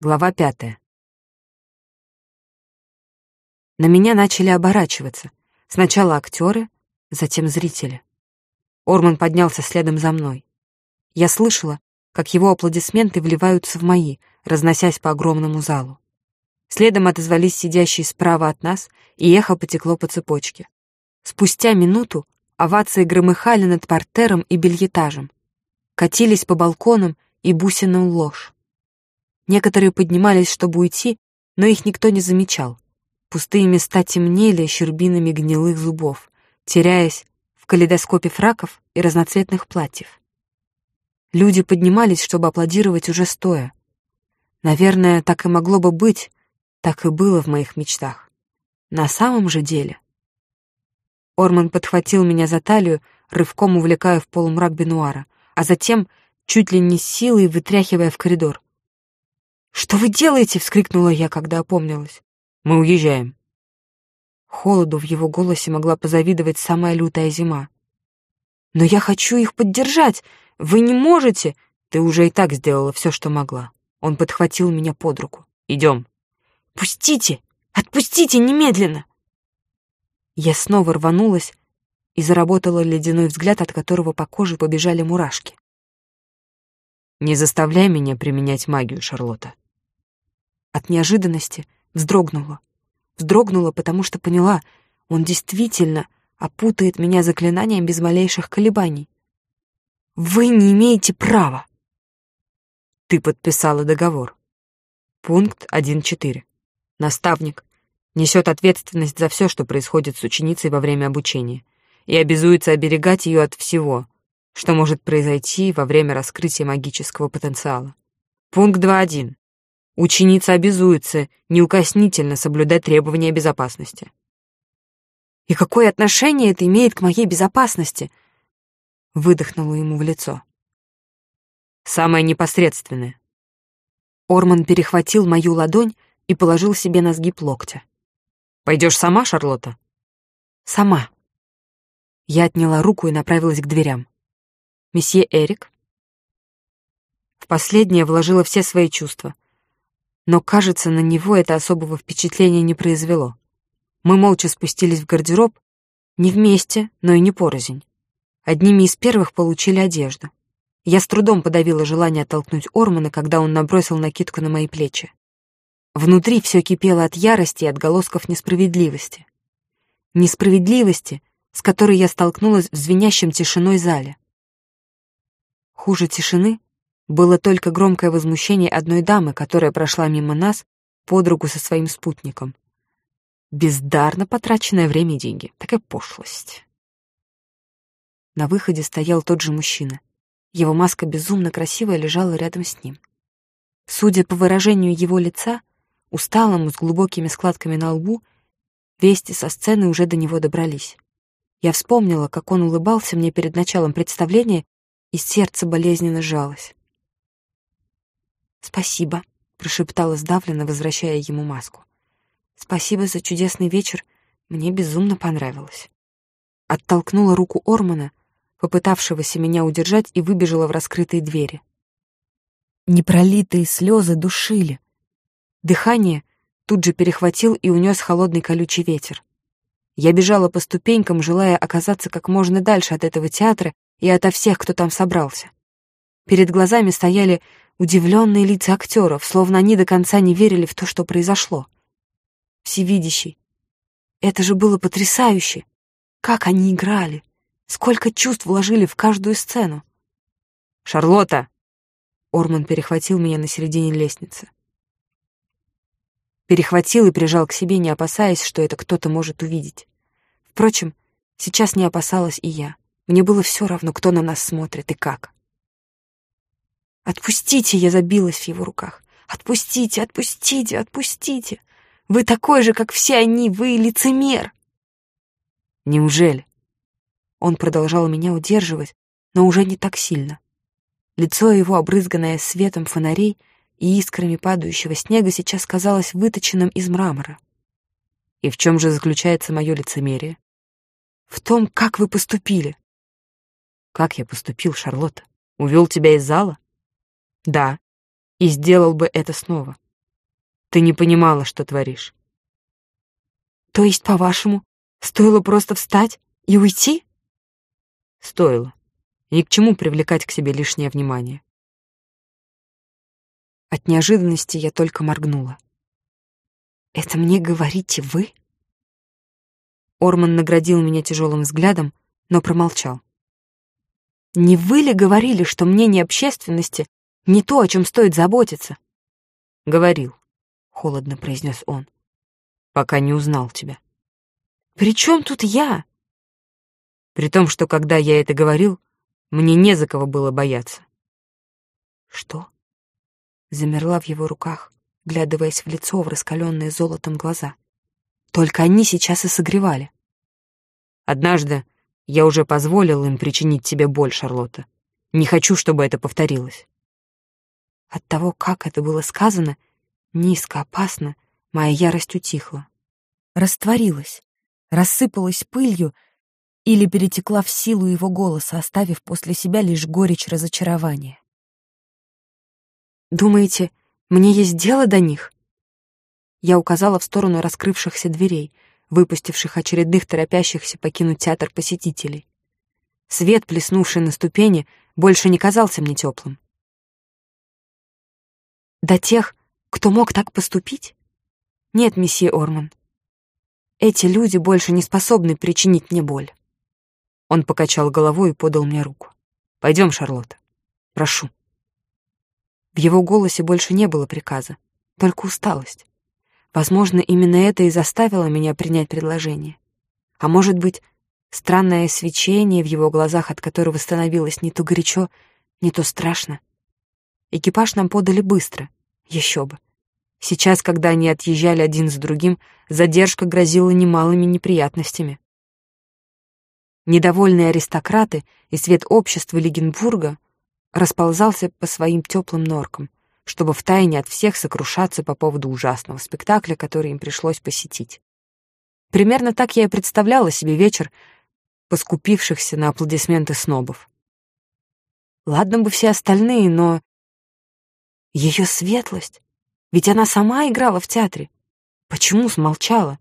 Глава пятая. На меня начали оборачиваться. Сначала актеры, затем зрители. Орман поднялся следом за мной. Я слышала, как его аплодисменты вливаются в мои, разносясь по огромному залу. Следом отозвались сидящие справа от нас, и эхо потекло по цепочке. Спустя минуту овации громыхали над портером и бельетажем, катились по балконам и бусинам ложь. Некоторые поднимались, чтобы уйти, но их никто не замечал. Пустые места темнели щербинами гнилых зубов, теряясь в калейдоскопе фраков и разноцветных платьев. Люди поднимались, чтобы аплодировать уже стоя. Наверное, так и могло бы быть, так и было в моих мечтах. На самом же деле... Орман подхватил меня за талию, рывком увлекая в полумрак бенуара, а затем, чуть ли не силой, вытряхивая в коридор. «Что вы делаете?» — вскрикнула я, когда опомнилась. «Мы уезжаем». Холоду в его голосе могла позавидовать самая лютая зима. «Но я хочу их поддержать! Вы не можете!» «Ты уже и так сделала все, что могла». Он подхватил меня под руку. «Идем». «Пустите! Отпустите немедленно!» Я снова рванулась и заработала ледяной взгляд, от которого по коже побежали мурашки. «Не заставляй меня применять магию, Шарлотта». От неожиданности вздрогнула. Вздрогнула, потому что поняла, он действительно опутает меня заклинанием без малейших колебаний. «Вы не имеете права!» Ты подписала договор. Пункт 1.4. Наставник несет ответственность за все, что происходит с ученицей во время обучения, и обязуется оберегать ее от всего, что может произойти во время раскрытия магического потенциала. Пункт 2.1. Ученица обязуется неукоснительно соблюдать требования безопасности. «И какое отношение это имеет к моей безопасности?» Выдохнула ему в лицо. «Самое непосредственное». Орман перехватил мою ладонь и положил себе на сгиб локтя. «Пойдешь сама, Шарлотта?» «Сама». Я отняла руку и направилась к дверям месье Эрик?» В последнее вложила все свои чувства. Но, кажется, на него это особого впечатления не произвело. Мы молча спустились в гардероб, не вместе, но и не порознь. Одними из первых получили одежду. Я с трудом подавила желание оттолкнуть Ормана, когда он набросил накидку на мои плечи. Внутри все кипело от ярости и отголосков несправедливости. Несправедливости, с которой я столкнулась в звенящем тишиной зале. Хуже тишины было только громкое возмущение одной дамы, которая прошла мимо нас под руку со своим спутником. Бездарно потраченное время и деньги. Такая пошлость. На выходе стоял тот же мужчина. Его маска безумно красивая лежала рядом с ним. Судя по выражению его лица, усталому, с глубокими складками на лбу, вести со сцены уже до него добрались. Я вспомнила, как он улыбался мне перед началом представления и сердце болезненно жалось. «Спасибо», — прошептала сдавленно, возвращая ему маску. «Спасибо за чудесный вечер, мне безумно понравилось». Оттолкнула руку Ормана, попытавшегося меня удержать, и выбежала в раскрытые двери. Непролитые слезы душили. Дыхание тут же перехватил и унес холодный колючий ветер. Я бежала по ступенькам, желая оказаться как можно дальше от этого театра и ото всех, кто там собрался. Перед глазами стояли удивленные лица актеров, словно они до конца не верили в то, что произошло. Всевидящий. Это же было потрясающе. Как они играли. Сколько чувств вложили в каждую сцену. «Шарлотта!» Орман перехватил меня на середине лестницы. Перехватил и прижал к себе, не опасаясь, что это кто-то может увидеть. Впрочем, сейчас не опасалась и я. Мне было все равно, кто на нас смотрит и как. «Отпустите!» — я забилась в его руках. «Отпустите, отпустите, отпустите! Вы такой же, как все они, вы лицемер!» «Неужели?» Он продолжал меня удерживать, но уже не так сильно. Лицо его, обрызганное светом фонарей и искрами падающего снега, сейчас казалось выточенным из мрамора. «И в чем же заключается мое лицемерие?» «В том, как вы поступили. Как я поступил, Шарлотта? Увел тебя из зала? Да. И сделал бы это снова. Ты не понимала, что творишь. То есть, по-вашему, стоило просто встать и уйти? Стоило. Ни к чему привлекать к себе лишнее внимание. От неожиданности я только моргнула. «Это мне говорите вы?» Орман наградил меня тяжелым взглядом, но промолчал. «Не вы ли говорили, что мнение общественности не то, о чем стоит заботиться?» «Говорил», — холодно произнес он. «Пока не узнал тебя». «При чем тут я?» «При том, что когда я это говорил, мне не за кого было бояться». «Что?» замерла в его руках, глядываясь в лицо в раскаленные золотом глаза. Только они сейчас и согревали. «Однажды я уже позволил им причинить тебе боль, Шарлотта. Не хочу, чтобы это повторилось». От того, как это было сказано, низко, опасно, моя ярость утихла. Растворилась, рассыпалась пылью или перетекла в силу его голоса, оставив после себя лишь горечь разочарования. Думаете, мне есть дело до них? Я указала в сторону раскрывшихся дверей, выпустивших очередных торопящихся покинуть театр посетителей. Свет, плеснувший на ступени, больше не казался мне теплым. До тех, кто мог так поступить? Нет, месье Орман. Эти люди больше не способны причинить мне боль. Он покачал головой и подал мне руку. Пойдем, Шарлотта. Прошу. В его голосе больше не было приказа, только усталость. Возможно, именно это и заставило меня принять предложение. А может быть, странное свечение в его глазах, от которого становилось не то горячо, не то страшно. Экипаж нам подали быстро, еще бы. Сейчас, когда они отъезжали один за другим, задержка грозила немалыми неприятностями. Недовольные аристократы и свет общества Легенбурга расползался по своим теплым норкам, чтобы втайне от всех сокрушаться по поводу ужасного спектакля, который им пришлось посетить. Примерно так я и представляла себе вечер поскупившихся на аплодисменты снобов. Ладно бы все остальные, но... Ее светлость! Ведь она сама играла в театре. Почему смолчала?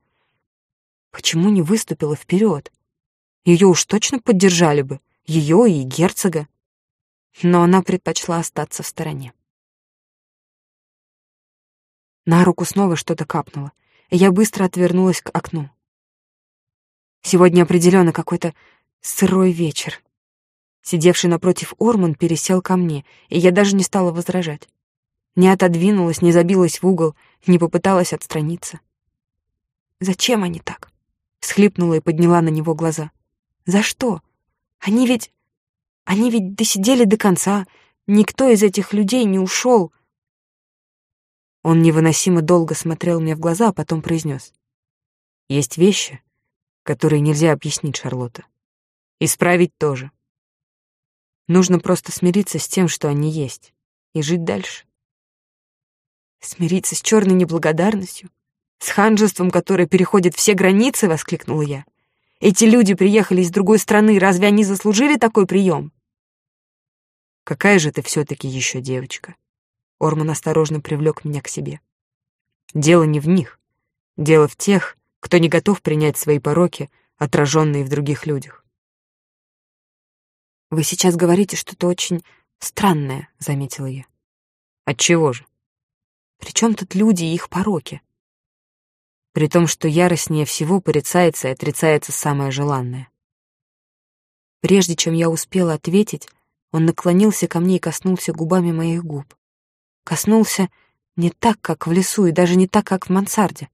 Почему не выступила вперед? Ее уж точно поддержали бы, ее и герцога но она предпочла остаться в стороне. На руку снова что-то капнуло, и я быстро отвернулась к окну. Сегодня определенно какой-то сырой вечер. Сидевший напротив Орман пересел ко мне, и я даже не стала возражать. Не отодвинулась, не забилась в угол, не попыталась отстраниться. «Зачем они так?» — схлипнула и подняла на него глаза. «За что? Они ведь...» Они ведь досидели до конца, никто из этих людей не ушел. Он невыносимо долго смотрел мне в глаза, а потом произнес. Есть вещи, которые нельзя объяснить, Шарлотта. Исправить тоже. Нужно просто смириться с тем, что они есть, и жить дальше. Смириться с черной неблагодарностью? С ханжеством, которое переходит все границы, воскликнула я. Эти люди приехали из другой страны, разве они заслужили такой прием? Какая же ты все-таки еще девочка? Орман осторожно привлек меня к себе. Дело не в них. Дело в тех, кто не готов принять свои пороки, отраженные в других людях. «Вы сейчас говорите что-то очень странное», — заметила я. «Отчего же?» «При чем тут люди и их пороки?» При том, что яростнее всего порицается и отрицается самое желанное. Прежде чем я успела ответить, он наклонился ко мне и коснулся губами моих губ. Коснулся не так, как в лесу, и даже не так, как в мансарде.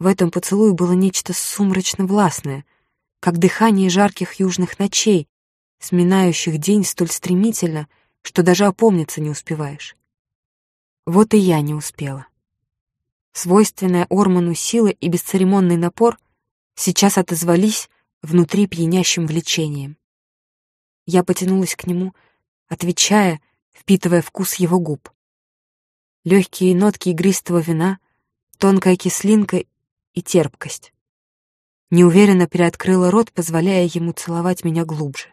В этом поцелуе было нечто сумрачно-властное, как дыхание жарких южных ночей, сминающих день столь стремительно, что даже опомниться не успеваешь. Вот и я не успела. Свойственная Орману сила и бесцеремонный напор сейчас отозвались внутри пьянящим влечением. Я потянулась к нему, отвечая, впитывая вкус его губ. Легкие нотки игристого вина, тонкая кислинка и терпкость. Неуверенно приоткрыла рот, позволяя ему целовать меня глубже.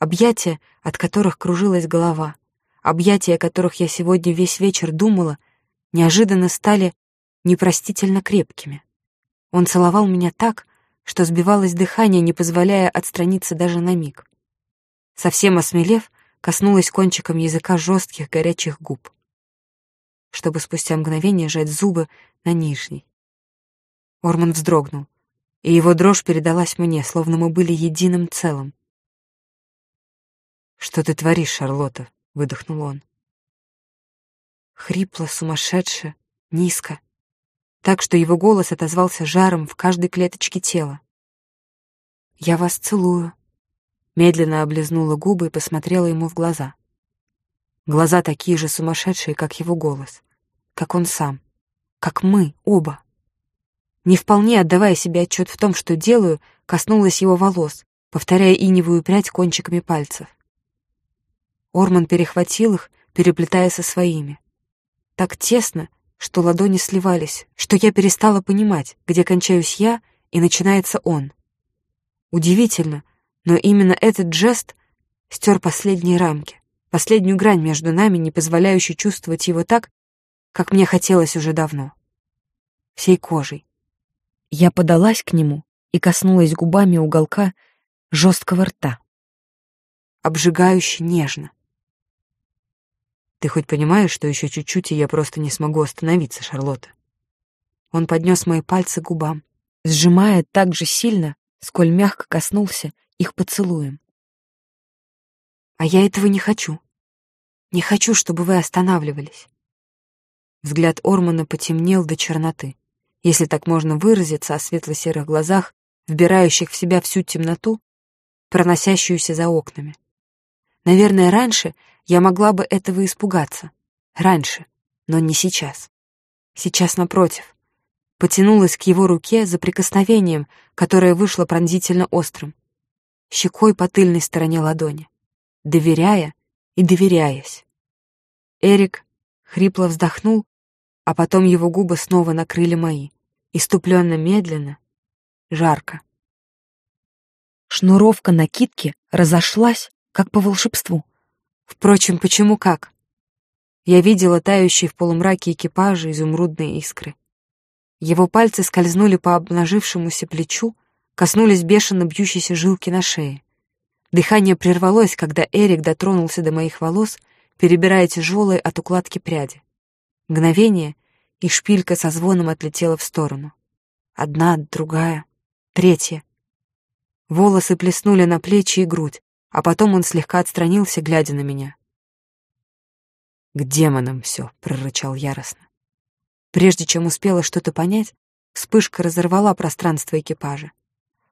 Объятия, от которых кружилась голова, объятия, о которых я сегодня весь вечер думала, неожиданно стали непростительно крепкими. Он целовал меня так, что сбивалось дыхание, не позволяя отстраниться даже на миг. Совсем осмелев, коснулась кончиком языка жестких горячих губ, чтобы спустя мгновение сжать зубы на нижней. Орман вздрогнул, и его дрожь передалась мне, словно мы были единым целым. «Что ты творишь, Шарлотта?» — выдохнул он. Хрипло, сумасшедше, низко, так что его голос отозвался жаром в каждой клеточке тела. «Я вас целую», — медленно облизнула губы и посмотрела ему в глаза. Глаза такие же сумасшедшие, как его голос, как он сам, как мы оба. Не вполне отдавая себе отчет в том, что делаю, коснулась его волос, повторяя иневую прядь кончиками пальцев. Орман перехватил их, переплетая со своими. Так тесно, что ладони сливались, что я перестала понимать, где кончаюсь я и начинается он. Удивительно, но именно этот жест стер последние рамки, последнюю грань между нами, не позволяющую чувствовать его так, как мне хотелось уже давно. Всей кожей. Я подалась к нему и коснулась губами уголка жесткого рта. Обжигающе нежно. Ты хоть понимаешь, что еще чуть-чуть, и я просто не смогу остановиться, Шарлотта? Он поднес мои пальцы к губам, сжимая так же сильно, сколь мягко коснулся их поцелуем. А я этого не хочу. Не хочу, чтобы вы останавливались. Взгляд Ормана потемнел до черноты, если так можно выразиться о светло-серых глазах, вбирающих в себя всю темноту, проносящуюся за окнами. Наверное, раньше я могла бы этого испугаться. Раньше, но не сейчас. Сейчас, напротив, потянулась к его руке за прикосновением, которое вышло пронзительно острым, щекой по тыльной стороне ладони, доверяя и доверяясь. Эрик хрипло вздохнул, а потом его губы снова накрыли мои, иступленно медленно, жарко. Шнуровка накидки разошлась, как по волшебству. Впрочем, почему как? Я видела тающие в полумраке экипажа изумрудные искры. Его пальцы скользнули по обнажившемуся плечу, коснулись бешено бьющейся жилки на шее. Дыхание прервалось, когда Эрик дотронулся до моих волос, перебирая тяжелые от укладки пряди. Мгновение, и шпилька со звоном отлетела в сторону. Одна, другая, третья. Волосы плеснули на плечи и грудь, а потом он слегка отстранился, глядя на меня. «К демонам все», — прорычал яростно. Прежде чем успела что-то понять, вспышка разорвала пространство экипажа.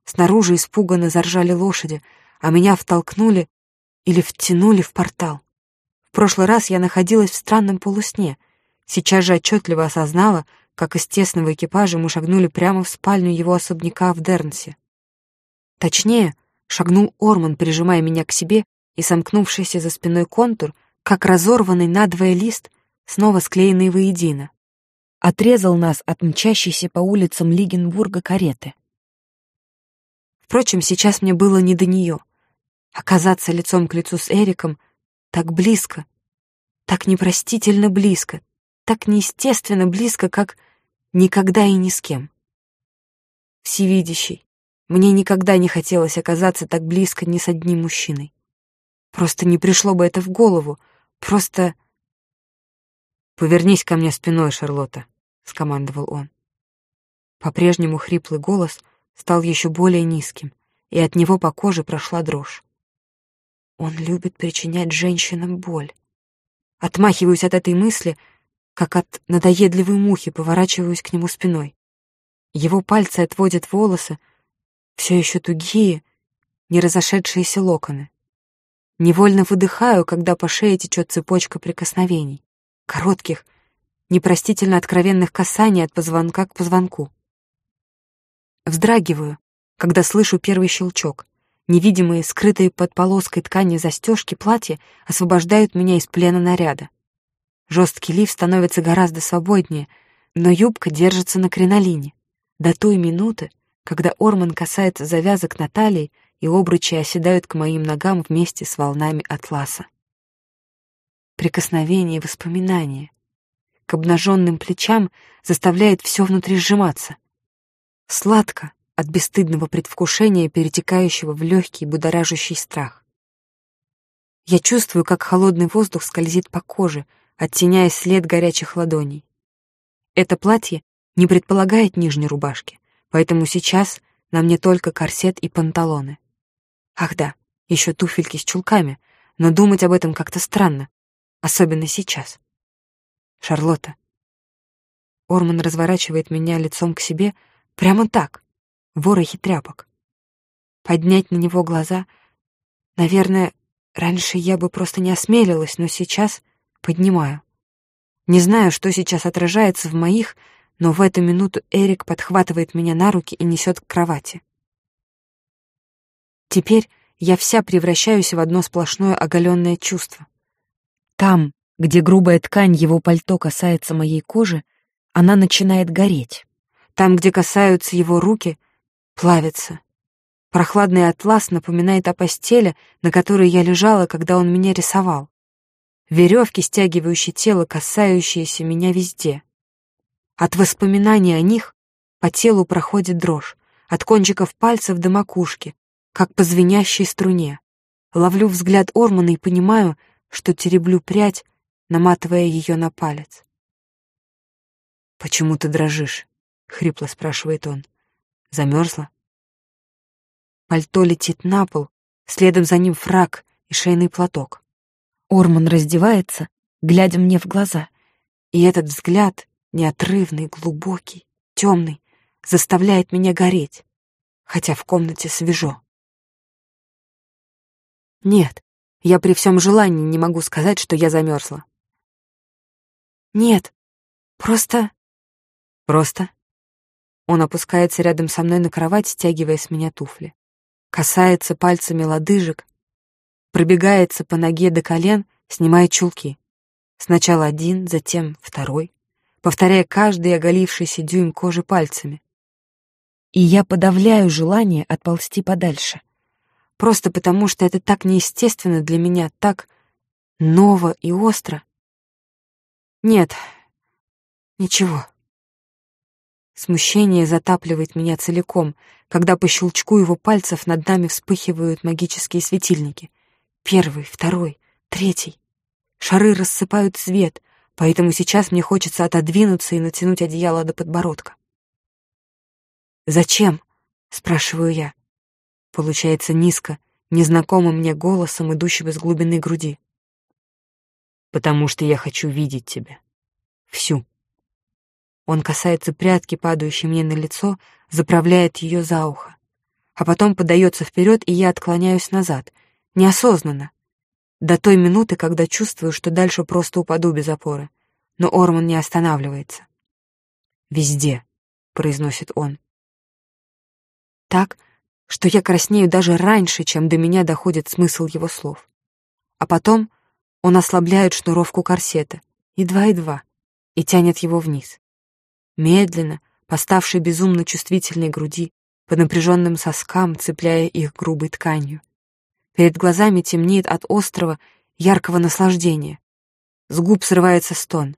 Снаружи испуганно заржали лошади, а меня втолкнули или втянули в портал. В прошлый раз я находилась в странном полусне, сейчас же отчетливо осознала, как из тесного экипажа мы шагнули прямо в спальню его особняка в Дернсе. Точнее, Шагнул Орман, прижимая меня к себе, и сомкнувшийся за спиной контур, как разорванный надвое лист, снова склеенный воедино. Отрезал нас от мчащейся по улицам Лигенбурга кареты. Впрочем, сейчас мне было не до нее. Оказаться лицом к лицу с Эриком так близко, так непростительно близко, так неестественно близко, как никогда и ни с кем. Всевидящий, мне никогда не хотелось оказаться так близко ни с одним мужчиной. Просто не пришло бы это в голову. Просто... «Повернись ко мне спиной, Шарлотта», — скомандовал он. По-прежнему хриплый голос стал еще более низким, и от него по коже прошла дрожь. Он любит причинять женщинам боль. Отмахиваюсь от этой мысли, как от надоедливой мухи, поворачиваюсь к нему спиной. Его пальцы отводят волосы, все еще тугие, не разошедшиеся локоны. Невольно выдыхаю, когда по шее течет цепочка прикосновений, коротких, непростительно откровенных касаний от позвонка к позвонку. Вздрагиваю, когда слышу первый щелчок. Невидимые, скрытые под полоской ткани застежки платья освобождают меня из плена наряда. Жесткий лиф становится гораздо свободнее, но юбка держится на кринолине. До той минуты, когда Орман касается завязок на талии, и обручи оседают к моим ногам вместе с волнами атласа. Прикосновение и воспоминания. к обнаженным плечам заставляет все внутри сжиматься. Сладко от бесстыдного предвкушения, перетекающего в легкий будоражащий страх. Я чувствую, как холодный воздух скользит по коже, оттеняя след горячих ладоней. Это платье не предполагает нижней рубашки, поэтому сейчас на мне только корсет и панталоны. Ах да, еще туфельки с чулками, но думать об этом как-то странно, особенно сейчас. Шарлотта. Орман разворачивает меня лицом к себе прямо так, ворохе тряпок. Поднять на него глаза... Наверное, раньше я бы просто не осмелилась, но сейчас поднимаю. Не знаю, что сейчас отражается в моих, но в эту минуту Эрик подхватывает меня на руки и несет к кровати. Теперь я вся превращаюсь в одно сплошное оголенное чувство. Там, где грубая ткань его пальто касается моей кожи, она начинает гореть. Там, где касаются его руки, плавится. Прохладный атлас напоминает о постели, на которой я лежала, когда он меня рисовал. Веревки, стягивающие тело, касающиеся меня везде. От воспоминаний о них по телу проходит дрожь, от кончиков пальцев до макушки, как по звенящей струне. Ловлю взгляд Ормана и понимаю, что тереблю прядь, наматывая ее на палец. «Почему ты дрожишь?» — хрипло спрашивает он. «Замерзла?» Пальто летит на пол, следом за ним фраг и шейный платок. Орман раздевается, глядя мне в глаза, и этот взгляд, неотрывный, глубокий, темный, заставляет меня гореть, хотя в комнате свежо. Нет, я при всем желании не могу сказать, что я замерзла. Нет, просто... Просто? Он опускается рядом со мной на кровать, стягивая с меня туфли. Касается пальцами лодыжек, пробегается по ноге до колен, снимая чулки. Сначала один, затем второй, повторяя каждый оголившийся дюйм кожи пальцами. И я подавляю желание отползти подальше. Просто потому, что это так неестественно для меня, так ново и остро. Нет, ничего. Смущение затапливает меня целиком, когда по щелчку его пальцев над нами вспыхивают магические светильники. Первый, второй, третий. Шары рассыпают свет, поэтому сейчас мне хочется отодвинуться и натянуть одеяло до подбородка. «Зачем?» — спрашиваю я. Получается низко, незнакомым мне голосом, идущим из глубины груди. «Потому что я хочу видеть тебя. Всю». Он касается прядки, падающей мне на лицо, заправляет ее за ухо. А потом подается вперед, и я отклоняюсь назад, неосознанно. До той минуты, когда чувствую, что дальше просто упаду без опоры. Но Орман не останавливается. «Везде», — произносит он. Так, что я краснею даже раньше, чем до меня доходит смысл его слов. А потом он ослабляет шнуровку корсета, едва-едва, и тянет его вниз медленно, поставшей безумно чувствительной груди, по напряженным соскам, цепляя их грубой тканью. Перед глазами темнеет от острого, яркого наслаждения. С губ срывается стон.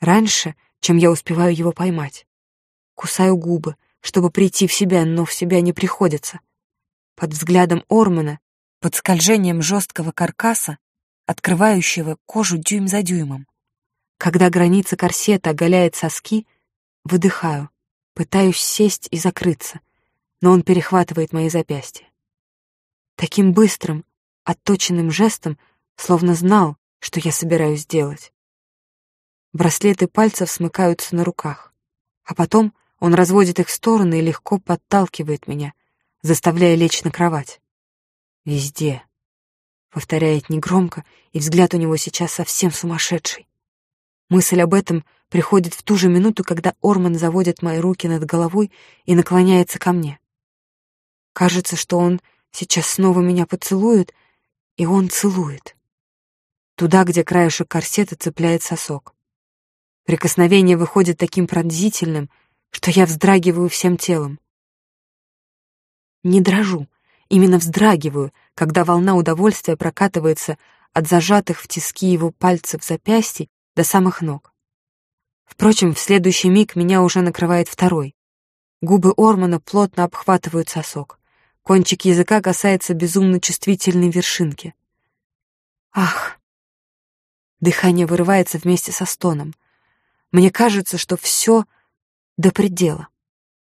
Раньше, чем я успеваю его поймать. Кусаю губы, чтобы прийти в себя, но в себя не приходится. Под взглядом Ормана, под скольжением жесткого каркаса, открывающего кожу дюйм за дюймом. Когда граница корсета оголяет соски — Выдыхаю, пытаюсь сесть и закрыться, но он перехватывает мои запястья. Таким быстрым, отточенным жестом, словно знал, что я собираюсь делать. Браслеты пальцев смыкаются на руках, а потом он разводит их в стороны и легко подталкивает меня, заставляя лечь на кровать. «Везде», — повторяет негромко, и взгляд у него сейчас совсем сумасшедший. Мысль об этом приходит в ту же минуту, когда Орман заводит мои руки над головой и наклоняется ко мне. Кажется, что он сейчас снова меня поцелует, и он целует. Туда, где краешек корсета цепляет сосок. Прикосновение выходит таким пронзительным, что я вздрагиваю всем телом. Не дрожу, именно вздрагиваю, когда волна удовольствия прокатывается от зажатых в тиски его пальцев запястий до самых ног. Впрочем, в следующий миг меня уже накрывает второй. Губы Ормана плотно обхватывают сосок. Кончик языка касается безумно чувствительной вершинки. Ах! Дыхание вырывается вместе со стоном. Мне кажется, что все до предела.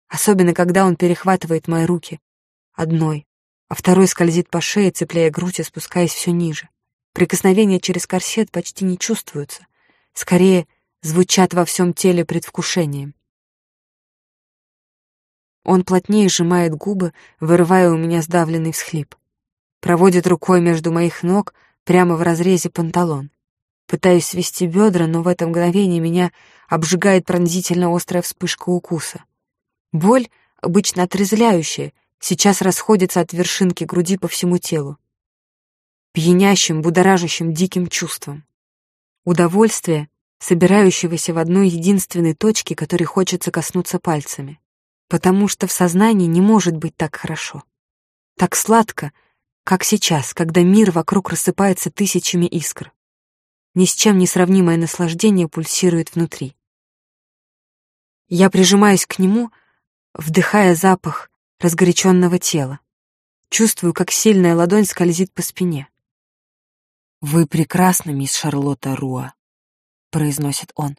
Особенно, когда он перехватывает мои руки. Одной, а второй скользит по шее, цепляя грудь и спускаясь все ниже. Прикосновения через корсет почти не чувствуются. Скорее, звучат во всем теле предвкушением. Он плотнее сжимает губы, вырывая у меня сдавленный всхлип. Проводит рукой между моих ног прямо в разрезе панталон. Пытаюсь свести бедра, но в это мгновение меня обжигает пронзительно острая вспышка укуса. Боль, обычно отрезвляющая, сейчас расходится от вершинки груди по всему телу. Пьянящим, будоражащим, диким чувством. Удовольствие, собирающегося в одной единственной точке, которой хочется коснуться пальцами. Потому что в сознании не может быть так хорошо. Так сладко, как сейчас, когда мир вокруг рассыпается тысячами искр ни с чем не сравнимое наслаждение пульсирует внутри. Я прижимаюсь к нему, вдыхая запах разгоряченного тела. Чувствую, как сильная ладонь скользит по спине. «Вы прекрасны, мисс Шарлотта Руа», — произносит он.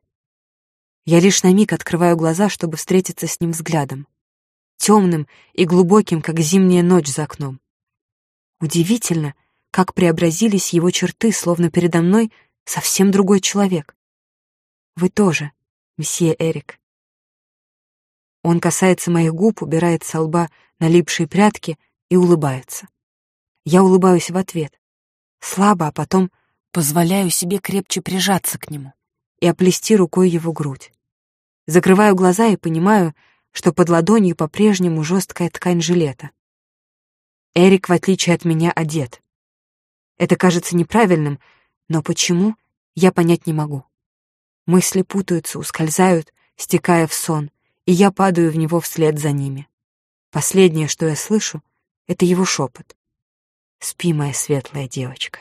Я лишь на миг открываю глаза, чтобы встретиться с ним взглядом. Темным и глубоким, как зимняя ночь за окном. Удивительно, как преобразились его черты, словно передо мной совсем другой человек. Вы тоже, месье Эрик. Он касается моих губ, убирает со лба налипшие прятки и улыбается. Я улыбаюсь в ответ. Слабо, а потом позволяю себе крепче прижаться к нему и оплести рукой его грудь. Закрываю глаза и понимаю, что под ладонью по-прежнему жесткая ткань жилета. Эрик, в отличие от меня, одет. Это кажется неправильным, но почему, я понять не могу. Мысли путаются, ускользают, стекая в сон, и я падаю в него вслед за ними. Последнее, что я слышу, — это его шепот. «Спи, моя светлая девочка».